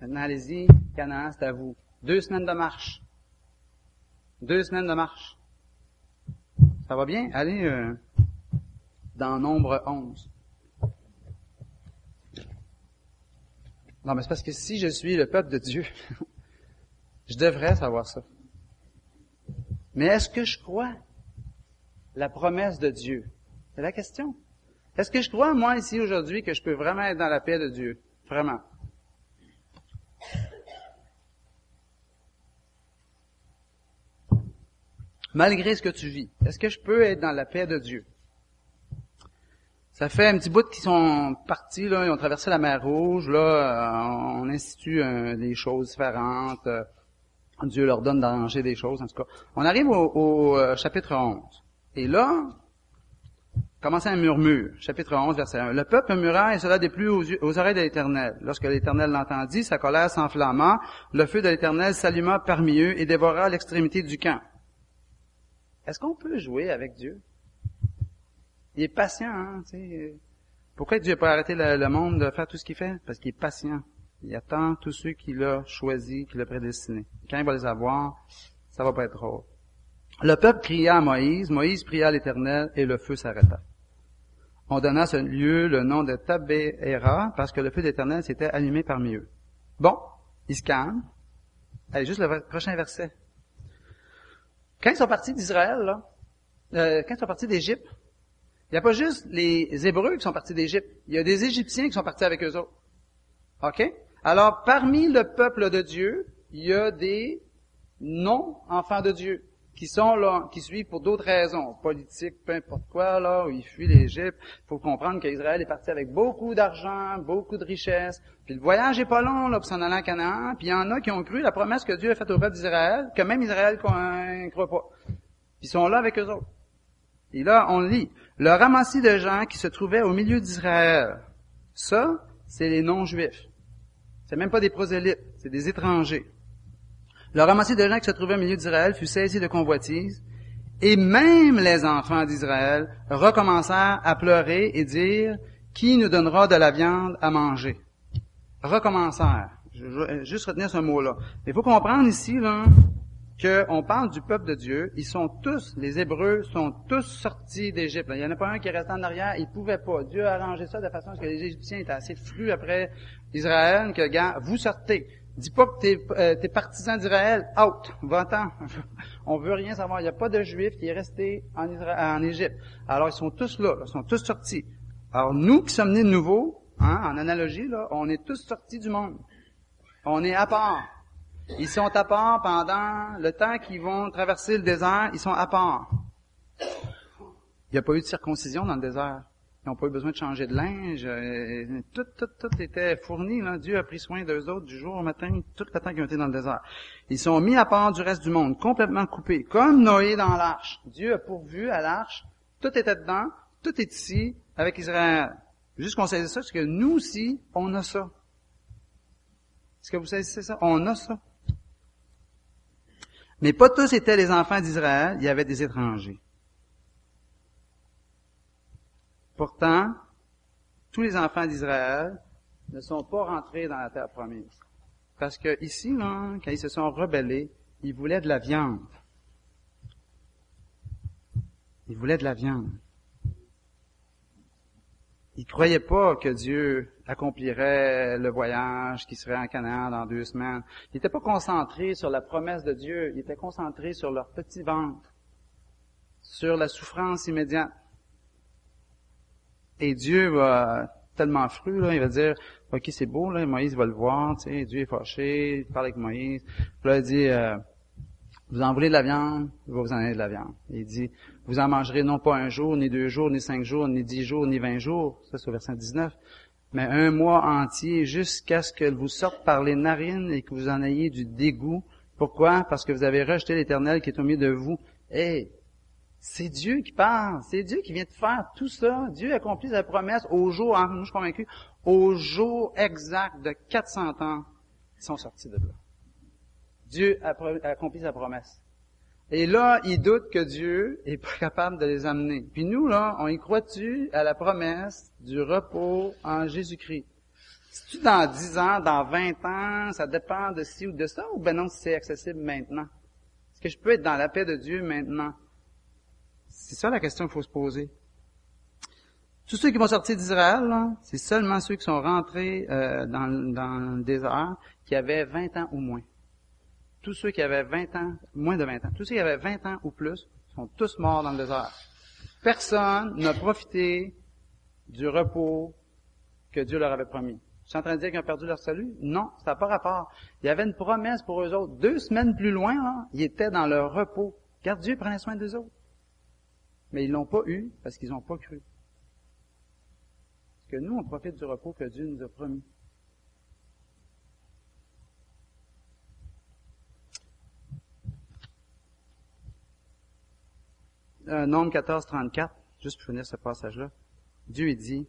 Maintenant, allez-y. Canaan, c'est à vous. Deux semaines de marche. Deux semaines de marche. Ça va bien? Allez euh, dans Nombre 11. Non, mais c'est parce que si je suis le peuple de Dieu, (laughs) Je devrais savoir ça. Mais est-ce que je crois la promesse de Dieu? C'est la question. Est-ce que je crois, moi, ici, aujourd'hui, que je peux vraiment être dans la paix de Dieu? Vraiment. Malgré ce que tu vis, est-ce que je peux être dans la paix de Dieu? Ça fait un petit bout qu'ils sont partis, là, ils ont traversé la mer Rouge, là, on institue des choses différentes. Dieu leur donne d'arranger des choses, en tout cas. On arrive au, euh, chapitre 11. Et là, commence un murmure. Chapitre 11, verset 1. Le peuple murmura et cela déplut aux, aux oreilles de l'Éternel. Lorsque l'Éternel l'entendit, sa colère s'enflamma, le feu de l'Éternel s'alluma parmi eux et dévora l'extrémité du camp. Est-ce qu'on peut jouer avec Dieu? Il est patient, hein, Pourquoi Dieu n'a pas arrêté le monde de faire tout ce qu'il fait? Parce qu'il est patient. Il attend tous ceux qu'il a choisis, qu'il a prédestinés. Quand il va les avoir, ça va pas être drôle. Le peuple cria à Moïse, Moïse pria à l'Éternel et le feu s'arrêta. On donna à ce lieu le nom de Tabéhéra parce que le feu d'Éternel s'était allumé parmi eux. Bon, ils se calment. Allez, juste le prochain verset. Quand ils sont partis d'Israël, là, euh, quand ils sont partis d'Égypte, il n'y a pas juste les Hébreux qui sont partis d'Égypte. Il y a des Égyptiens qui sont partis avec eux autres. OK? Alors, parmi le peuple de Dieu, il y a des non-enfants de Dieu. qui sont là, qui suivent pour d'autres raisons, politiques, peu importe quoi, là, où ils fuient l'Égypte. Il faut comprendre qu'Israël est parti avec beaucoup d'argent, beaucoup de richesses. Puis le voyage est pas long, là, pour s'en aller à Canaan. Puis il y en a qui ont cru la promesse que Dieu a faite au peuple d'Israël, que même Israël ne croit pas. Puis ils sont là avec eux autres. Et là, on lit, le ramassis de gens qui se trouvaient au milieu d'Israël. Ça, c'est les non-juifs. C'est même pas des prosélytes, c'est des étrangers. Le ramassis de gens qui se trouvaient au milieu d'Israël fut saisi de convoitise, et même les enfants d'Israël recommencèrent à pleurer et dire, qui nous donnera de la viande à manger? Recommencèrent. Je vais juste retenir ce mot-là. Il faut comprendre ici, là, qu'on parle du peuple de Dieu, ils sont tous, les Hébreux sont tous sortis d'Égypte. Il n'y en a pas un qui est resté en arrière, ils pouvaient pas. Dieu a arrangé ça de façon à ce que les Égyptiens étaient assez frus après Israël, que, gars, vous sortez. Dis pas que t'es euh, es partisan d'Israël, out, va-t'en. (laughs) On veut rien savoir. Il n'y a pas de Juif qui est resté en, en Égypte. Alors ils sont tous là, ils sont tous sortis. Alors nous qui sommes nés de nouveau, hein, en analogie, là, on est tous sortis du monde. On est à part. Ils sont à part pendant le temps qu'ils vont traverser le désert, ils sont à part. Il n'y a pas eu de circoncision dans le désert. Ils n'ont pas eu besoin de changer de linge. Euh, tout, tout, tout était fourni. Là. Dieu a pris soin d'eux autres du jour au matin, tout le temps qu'ils ont été dans le désert. Ils sont mis à part du reste du monde, complètement coupés, comme Noé dans l'arche. Dieu a pourvu à l'arche. Tout était dedans. Tout est ici avec Israël. Juste qu'on saisisse ça, parce que nous aussi, on a ça. Est-ce que vous saisissez ça? On a ça. Mais pas tous étaient les enfants d'Israël, il y avait des étrangers. Pourtant, tous les enfants d'Israël ne sont pas rentrés dans la terre promise. Parce que ici, quand ils se sont rebellés, ils voulaient de la viande. Ils voulaient de la viande. Ils croyaient pas que Dieu accomplirait le voyage, qui serait en Canaan dans deux semaines. Ils n'étaient pas concentrés sur la promesse de Dieu, ils étaient concentrés sur leur petit ventre, sur la souffrance immédiate. Et Dieu va tellement fru, là, il va dire, OK, c'est beau, là, Moïse va le voir, tu sais, Dieu est fâché, il parle avec Moïse. Puis là, il dit, euh, vous en voulez de la viande, il va vous en donner de la viande. Il dit, vous en mangerez non pas un jour, ni deux jours, ni cinq jours, ni dix jours, ni vingt jours, ça c'est au verset 19, mais un mois entier jusqu'à ce qu'elle vous sorte par les narines et que vous en ayez du dégoût. Pourquoi? Parce que vous avez rejeté l'Éternel qui est au milieu de vous. Eh, c'est Dieu qui parle, c'est Dieu qui vient de faire tout ça. Dieu accomplit sa promesse au jour, hein, je suis convaincu, au jour exact de 400 ans, ils sont sortis de là. Dieu a accompli sa promesse. Et là, ils doutent que Dieu est pas capable de les amener. Puis nous, là, on y croit-tu à la promesse du repos en Jésus-Christ? Si tu dans 10 ans, dans 20 ans, ça dépend de ci ou de ça, ou ben non, c'est accessible maintenant? Est-ce que je peux être dans la paix de Dieu maintenant? C'est ça la question qu'il faut se poser. Tous ceux qui vont sortir d'Israël, c'est seulement ceux qui sont rentrés euh, dans, dans le désert qui avaient 20 ans ou moins tous ceux qui avaient 20 ans, moins de 20 ans, tous ceux qui avaient 20 ans ou plus sont tous morts dans le désert. Personne n'a profité du repos que Dieu leur avait promis. Je suis en train de dire qu'ils ont perdu leur salut? Non, ça n'a pas rapport. Il y avait une promesse pour eux autres. Deux semaines plus loin, ils étaient dans leur repos. Car Dieu prenait soin des autres. Mais ils l'ont pas eu parce qu'ils n'ont pas cru. Parce que nous, on profite du repos que Dieu nous a promis. Euh, Nombre 14, 34, juste pour finir ce passage-là, Dieu dit,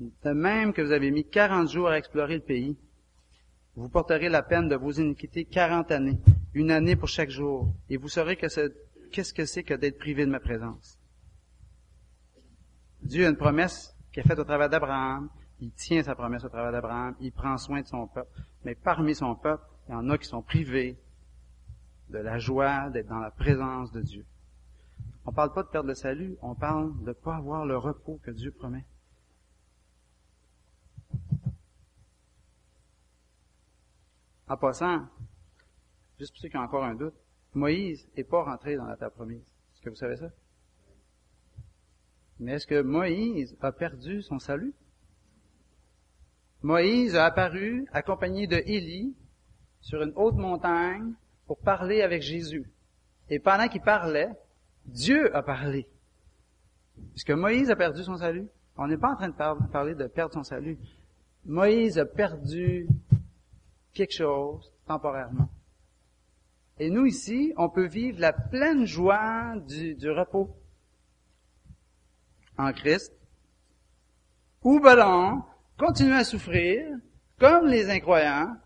de même que vous avez mis 40 jours à explorer le pays, vous porterez la peine de vos iniquités 40 années, une année pour chaque jour, et vous saurez que qu'est-ce que c'est que d'être privé de ma présence. Dieu a une promesse qu'il a faite au travers d'Abraham, il tient sa promesse au travers d'Abraham, il prend soin de son peuple, mais parmi son peuple, il y en a qui sont privés de la joie d'être dans la présence de Dieu. On parle pas de perdre le salut, on parle de ne pas avoir le repos que Dieu promet. En passant, juste pour ceux qui ont encore un doute, Moïse n'est pas rentré dans la terre promise. Est-ce que vous savez ça? Mais est-ce que Moïse a perdu son salut? Moïse a apparu accompagné de Élie sur une haute montagne pour parler avec Jésus. Et pendant qu'il parlait, Dieu a parlé. Puisque Moïse a perdu son salut. On n'est pas en train de parler de perdre son salut. Moïse a perdu quelque chose temporairement. Et nous ici, on peut vivre la pleine joie du, repos en Christ. Ou ben continuer à souffrir, comme les incroyants,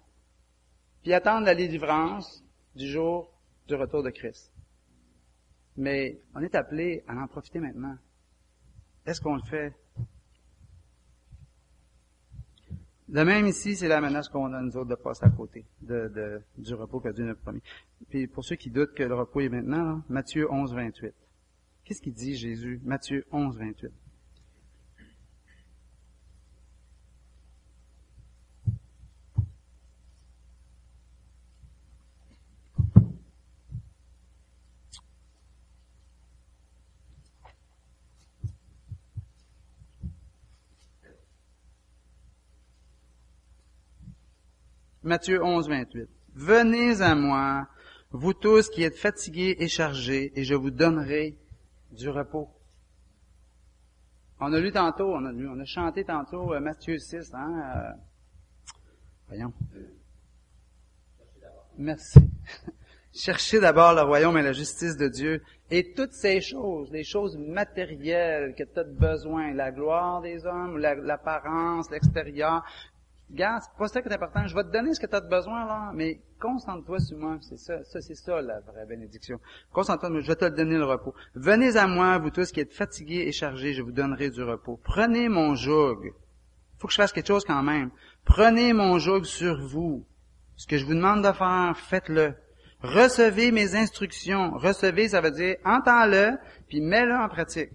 puis attendre la délivrance du jour du retour de Christ. Mais on est appelé à en profiter maintenant. Est-ce qu'on le fait? De même ici, c'est la menace qu'on a nous autres de passer à côté de, du repos que Dieu nous a promis. Puis pour ceux qui doutent que le repos est maintenant, Matthieu 11, 28. Qu'est-ce qu'il dit Jésus? Matthieu 11, 28. Matthieu 11, 28. Venez à moi, vous tous qui êtes fatigués et chargés, et je vous donnerai du repos. On a lu tantôt, on a, lu, on a chanté tantôt euh, Matthieu 6, hein? Euh, voyons. Merci. (laughs) Cherchez d'abord le royaume et la justice de Dieu et toutes ces choses, les choses matérielles que tu as besoin, la gloire des hommes, l'apparence, l'extérieur, Regarde, c'est pas ça qui est important. Je vais te donner ce que tu as besoin, là, mais concentre-toi sur moi. C'est ça, ça c'est ça la vraie bénédiction. Concentre-toi, je vais te donner le repos. Venez à moi, vous tous qui êtes fatigués et chargés, je vous donnerai du repos. Prenez mon joug. Faut que je fasse quelque chose quand même. Prenez mon joug sur vous. Ce que je vous demande de faire, faites-le. Recevez mes instructions. Recevez, ça veut dire entends-le, puis mets-le en pratique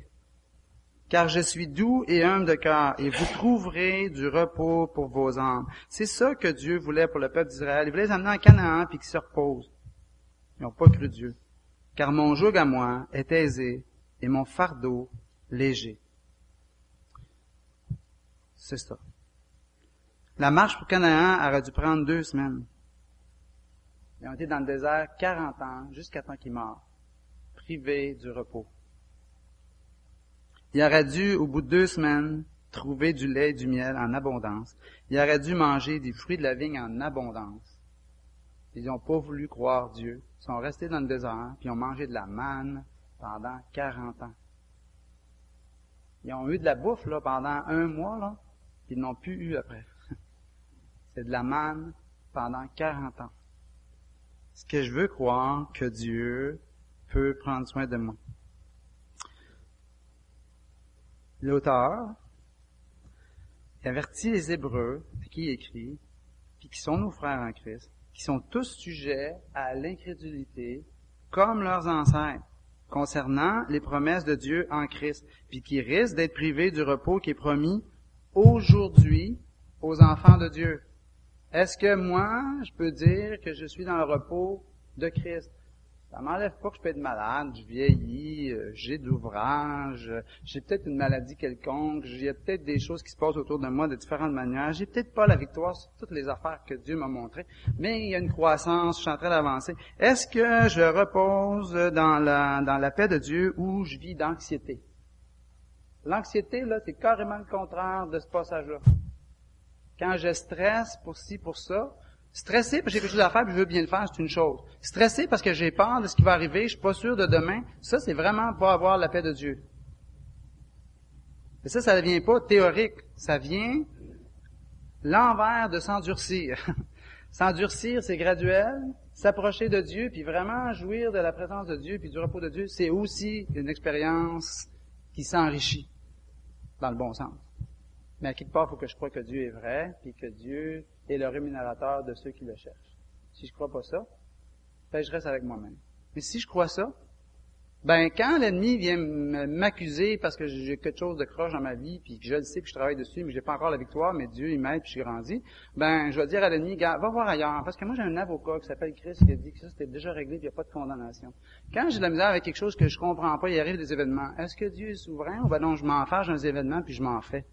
car je suis doux et humble de cœur, et vous trouverez du repos pour vos âmes. C'est ça que Dieu voulait pour le peuple d'Israël. Il voulait les amener en Canaan, puis qu'ils se reposent. Ils n'ont pas cru Dieu. Car mon joug à moi est aisé, et mon fardeau léger. C'est ça. La marche pour Canaan aurait dû prendre deux semaines. Ils ont été dans le désert 40 ans, jusqu'à temps qu'ils meurent, privés du repos. Il aurait dû, au bout de deux semaines, trouver du lait et du miel en abondance. Il aurait dû manger des fruits de la vigne en abondance. Ils n'ont pas voulu croire Dieu. Ils sont restés dans le désert, puis ils ont mangé de la manne pendant 40 ans. Ils ont eu de la bouffe là, pendant un mois, là, ils n'ont plus eu après. (laughs) C'est de la manne pendant 40 ans. Est-ce que je veux croire que Dieu peut prendre soin de moi? L'auteur avertit les Hébreux, qui écrit, puis qui sont nos frères en Christ, qui sont tous sujets à l'incrédulité, comme leurs ancêtres, concernant les promesses de Dieu en Christ, puis qui risquent d'être privés du repos qui est promis aujourd'hui aux enfants de Dieu. Est-ce que moi, je peux dire que je suis dans le repos de Christ? Ça m'enlève pas que je peux être malade, je vieillis, euh, j'ai d'ouvrage, j'ai peut-être une maladie quelconque, a peut-être des choses qui se passent autour de moi de différentes manières. J'ai peut-être pas la victoire sur toutes les affaires que Dieu m'a montrées, mais il y a une croissance, je suis en train d'avancer. Est-ce que je repose dans la, dans la paix de Dieu ou je vis d'anxiété? L'anxiété, là, c'est carrément le contraire de ce passage-là. Quand je stresse pour ci, pour ça, Stressé parce que j'ai quelque chose à faire et je veux bien le faire, c'est une chose. Stressé parce que j'ai peur de ce qui va arriver, je suis pas sûr de demain, ça c'est vraiment pas avoir la paix de Dieu. Et ça, ça ne vient pas théorique, ça vient l'envers de s'endurcir. (laughs) s'endurcir, c'est graduel. S'approcher de Dieu, puis vraiment jouir de la présence de Dieu, puis du repos de Dieu, c'est aussi une expérience qui s'enrichit, dans le bon sens. Mais à quelque part, il faut que je croie que Dieu est vrai, puis que Dieu est le rémunérateur de ceux qui le cherchent. Si je crois pas ça, ben je reste avec moi-même. Mais si je crois ça, ben quand l'ennemi vient m'accuser parce que j'ai quelque chose de croche dans ma vie, puis que je le sais, puis je travaille dessus, mais j'ai pas encore la victoire, mais Dieu il m'aide, puis je suis grandi, ben je vais dire à l'ennemi, va voir ailleurs, parce que moi j'ai un avocat qui s'appelle Christ qui a dit que ça c'était déjà réglé, puis il n'y a pas de condamnation. Quand j'ai de la misère avec quelque chose que je comprends pas, il arrive des événements. Est-ce que Dieu est souverain ou ben non, je m'en fâche dans les événements puis je m'en fais?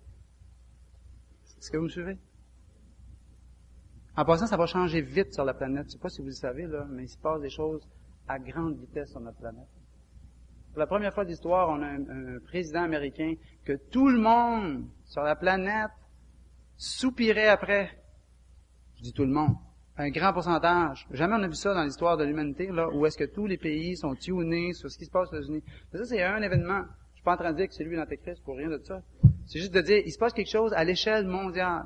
Est-ce que vous me suivez? En passant, ça va changer vite sur la planète. Je sais pas si vous le savez, là, mais il se passe des choses à grande vitesse sur notre planète. Pour la première fois de l'histoire, on a un, président américain que tout le monde sur la planète soupirait après. Je dis tout le monde. Un grand pourcentage. Jamais on a vu ça dans l'histoire de l'humanité, là, où est-ce que tous les pays sont tunés sur ce qui se passe aux États-Unis. Ça, c'est un événement. Je suis pas en train de dire que c'est lui l'Antéchrist pour rien de ça. C'est juste de dire, il se passe quelque chose à l'échelle mondiale.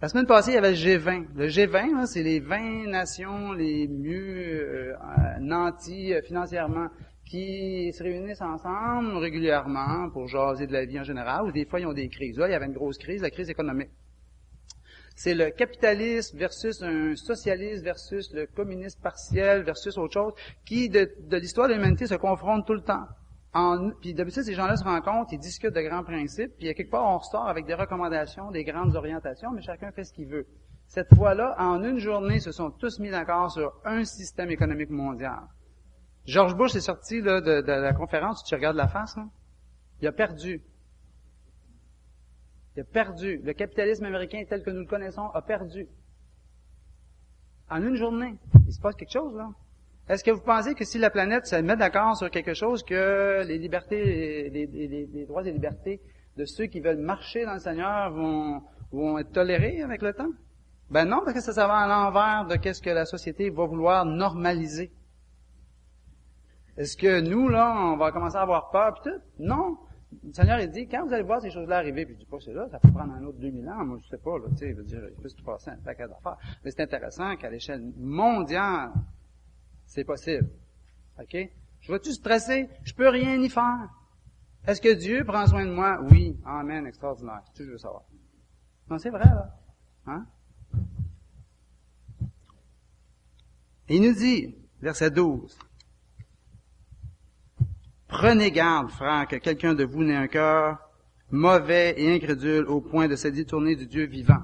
La semaine passée, il y avait le G20. Le G20, c'est les 20 nations les mieux euh, nantis euh, financièrement qui se réunissent ensemble régulièrement pour jaser de la vie en général, ou des fois ils ont des crises. Là, il y avait une grosse crise, la crise économique. C'est le capitalisme versus un socialiste versus le communiste partiel versus autre chose qui, de, de l'histoire de l'humanité, se confrontent tout le temps. En, puis d'habitude, ces gens-là se rencontrent, ils discutent de grands principes, puis à quelque part, on ressort avec des recommandations, des grandes orientations, mais chacun fait ce qu'il veut. Cette fois-là, en une journée, se sont tous mis d'accord sur un système économique mondial. George Bush est sorti là, de, la conférence, tu regardes la face, là, il a perdu. Il a perdu. Le capitalisme américain tel que nous le connaissons a perdu. En une journée. Il se passe quelque chose, là. Est-ce que vous pensez que si la planète se met d'accord sur quelque chose, que les libertés, les, droits et libertés de ceux qui veulent marcher dans le Seigneur vont, être tolérés avec le temps? Ben non, parce que ça, ça va à l'envers de qu'est-ce que la société va vouloir normaliser. Est-ce que nous, là, on va commencer à avoir peur pis tout? Non. Le Seigneur, il dit, quand vous allez voir ces choses-là arriver, puis je dis pas, c'est là, ça peut prendre un autre 2000 ans, moi, je sais pas, là, tu sais, je veux dire, il peut se passer un paquet d'affaires. Mais c'est intéressant qu'à l'échelle mondiale, c'est possible. OK? Je vais-tu stresser? Je peux rien y faire. Est-ce que Dieu prend soin de moi? Oui. Amen. Extraordinaire. C'est tout je veux savoir. Non, c'est vrai, là. Hein? il nous dit, verset 12, Prenez garde, frère, que quelqu'un de vous n'ait un cœur mauvais et incrédule au point de se détourner du Dieu vivant.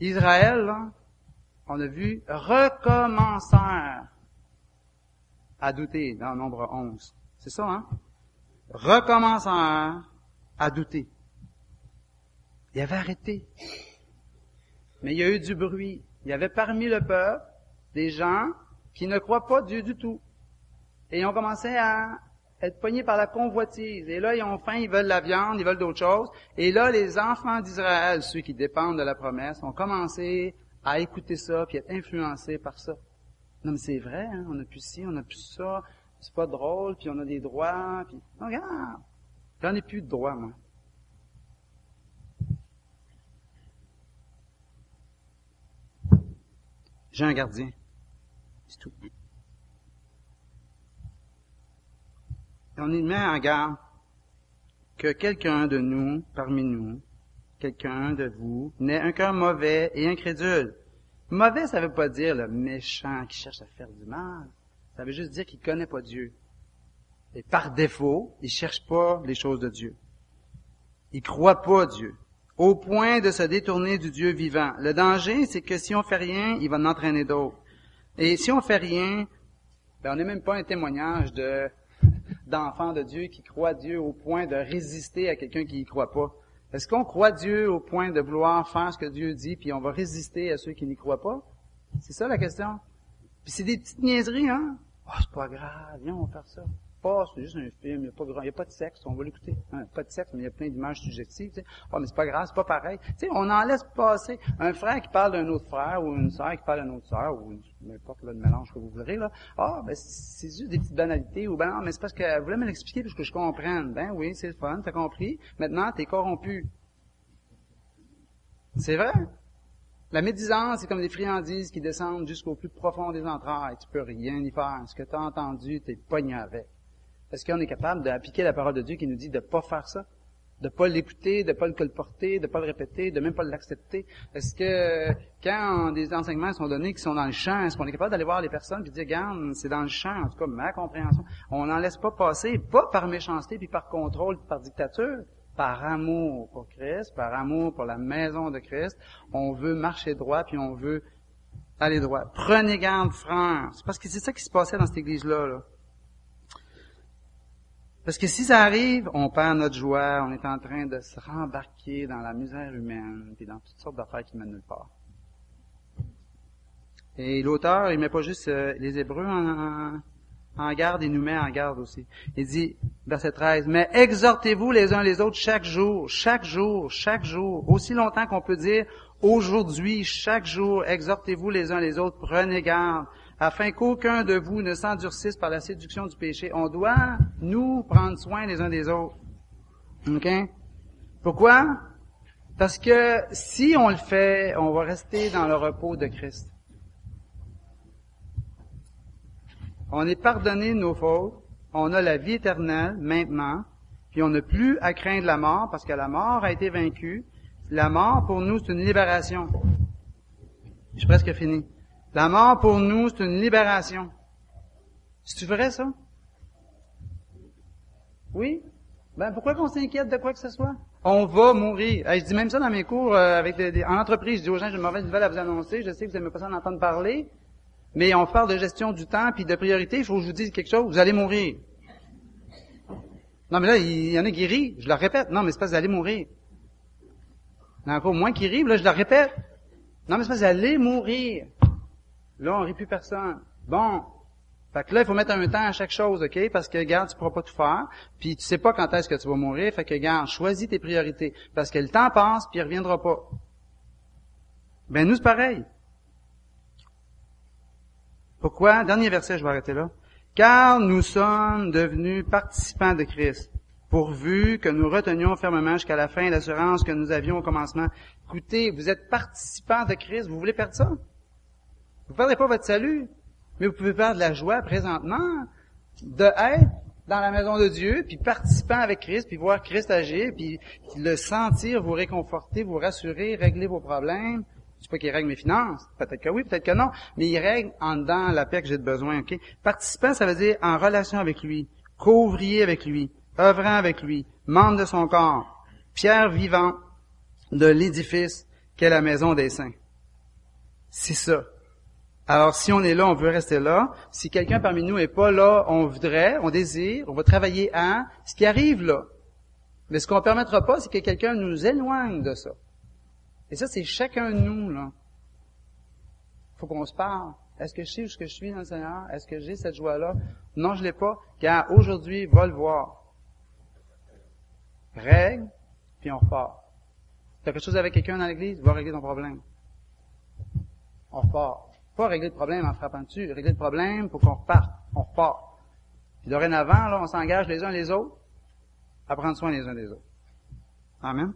Israël, là, on a vu, recommencèrent à douter dans nombre 11. C'est ça, hein? Recommencèrent à douter. Il avait arrêté. Mais il y a eu du bruit. Il y avait parmi le peuple des gens qui ne croient pas Dieu du tout. Et ils ont commencé à être pognés par la convoitise. Et là, ils ont faim, ils veulent la viande, ils veulent d'autres choses. Et là, les enfants d'Israël, ceux qui dépendent de la promesse, ont commencé à écouter ça, puis être influencés par ça. Non, mais c'est vrai, hein, on a plus ci, on a plus ça, c'est pas drôle, puis on a des droits, puis... Non, regarde, j'en ai plus de droits, moi. J'ai un gardien. C'est tout. On y met en garde que quelqu'un de nous, parmi nous, quelqu'un de vous, n'ait un cœur mauvais et incrédule, Mauvais, ça veut pas dire le méchant qui cherche à faire du mal. Ça veut juste dire qu'il connaît pas Dieu. Et par défaut, il cherche pas les choses de Dieu. Il croit pas Dieu. Au point de se détourner du Dieu vivant. Le danger, c'est que si on fait rien, il va en entraîner d'autres. Et si on fait rien, ben on n'est même pas un témoignage de, (laughs) d'enfants de Dieu qui croient Dieu au point de résister à quelqu'un qui y croit pas. Est-ce qu'on croit Dieu au point de vouloir faire ce que Dieu dit, puis on va résister à ceux qui n'y croient pas? C'est ça la question. Puis c'est des petites niaiseries, hein? Oh, c'est pas grave, viens, on va faire ça. C'est juste un film, il n'y a pas a pas de sexe, on va l'écouter. Hein, pas de sexe, mais il y a plein d'images subjectives, tu sais. Oh, mais c'est pas grave, c'est pas pareil. On en laisse passer. Un frère qui parle d'un autre frère, ou une sœur qui parle d'une autre sœur, ou n'importe le mélange que vous voudrez, là. Ah, ben, c'est juste des petites banalités, ou ben non, mais c'est parce que, vous voulez me l'expliquer pour que je comprenne. Ben oui, c'est le fun, t'as compris. Maintenant, t'es corrompu. C'est vrai? La médisance, c'est comme des friandises qui descendent jusqu'au plus profond des entrailles. Tu peux rien y faire. Ce que tu as entendu, tu es pogné avec. Est-ce qu'on est capable d'appliquer la parole de Dieu qui nous dit de ne pas faire ça? De pas l'écouter, de pas le colporter, de pas le répéter, de même pas l'accepter? Est-ce que quand des enseignements sont donnés qui sont dans le champ, est-ce qu'on est capable d'aller voir les personnes et dire, regarde, c'est dans le champ, en tout cas ma compréhension. On n'en laisse pas passer, pas par méchanceté, puis par contrôle, puis par dictature, par amour pour Christ, par amour pour la maison de Christ, on veut marcher droit, puis on veut aller droit. Prenez garde. C'est parce que c'est ça qui se passait dans cette église-là. Parce que si ça arrive, on perd notre joie, on est en train de se rembarquer dans la misère humaine, et dans toutes sortes d'affaires qui mènent nulle part. Et l'auteur, il met pas juste euh, les Hébreux en, en garde, il nous met en garde aussi. Il dit, verset 13, mais exhortez-vous les uns les autres chaque jour, chaque jour, chaque jour, aussi longtemps qu'on peut dire aujourd'hui, chaque jour, exhortez-vous les uns les autres, prenez garde, afin qu'aucun de vous ne s'endurcisse par la séduction du péché. On doit, nous, prendre soin les uns des autres. OK? Pourquoi? Parce que si on le fait, on va rester dans le repos de Christ. On est pardonné nos fautes, on a la vie éternelle maintenant, puis on n'a plus à craindre la mort parce que la mort a été vaincue. La mort pour nous, c'est une libération. Je suis presque fini. La mort pour nous, c'est une libération. Si tu ferais ça? Oui? Ben pourquoi qu'on s'inquiète de quoi que ce soit? On va mourir. je dis même ça dans mes cours euh, avec des, en entreprise. Je dis aux gens, j'ai une mauvaise nouvelle à vous annoncer. Je sais que vous n'aimez pas ça d'entendre parler, mais on parle de gestion du temps puis de priorité. Il faut que je vous dise quelque chose. Vous allez mourir. Non, mais là, il y en a qui rient. Je leur répète. Non, mais c'est pas vous allez mourir. Il en moins qui rient. Là, je leur répète. Non, mais c'est pas vous allez mourir. Là, on rit plus personne. Bon, fait que là, il faut mettre un temps à chaque chose, OK? Parce que, regarde, tu pourras pas tout faire. Puis tu sais pas quand est-ce que tu vas mourir. Fait que, regarde, choisis tes priorités. Parce que le temps passe, puis il reviendra pas. Ben, nous, c'est pareil. Pourquoi? Dernier verset, je vais arrêter là. Car nous sommes devenus participants de Christ, pourvu que nous retenions fermement jusqu'à la fin l'assurance que nous avions au commencement. Écoutez, vous êtes participants de Christ, vous voulez perdre ça? Vous ne perdrez pas votre salut. Mais vous pouvez perdre la joie présentement de être dans la maison de Dieu, puis participant avec Christ, puis voir Christ agir, puis le sentir, vous réconforter, vous rassurer, régler vos problèmes. Je sais pas qu'il règle mes finances. Peut-être que oui, peut-être que non. Mais il règle en dedans la paix que j'ai de besoin, OK? Participant, ça veut dire en relation avec lui, couvrier avec lui, œuvrant avec lui, membre de son corps, pierre vivante de l'édifice qu'est la maison des saints. C'est ça. Alors, si on est là, on veut rester là. Si quelqu'un parmi nous n'est pas là, on voudrait, on désire, on va travailler à ce qui arrive là. Mais ce qu'on ne permettra pas, c'est que quelqu'un nous éloigne de ça. Et ça, c'est chacun de nous, là. faut qu'on se parle. Est-ce que je sais où je suis dans le Seigneur? Est-ce que j'ai cette joie-là? Non, je l'ai pas. Car aujourd'hui, va le voir. Règle, puis on repart. Quelque chose avec quelqu'un dans l'église? Va régler ton problème. On repart. Pas régler le problème en frappant dessus, régler le problème pour qu'on reparte. On repart. Puis dorénavant, là, on s'engage les uns les autres à prendre soin les uns des autres. Amen.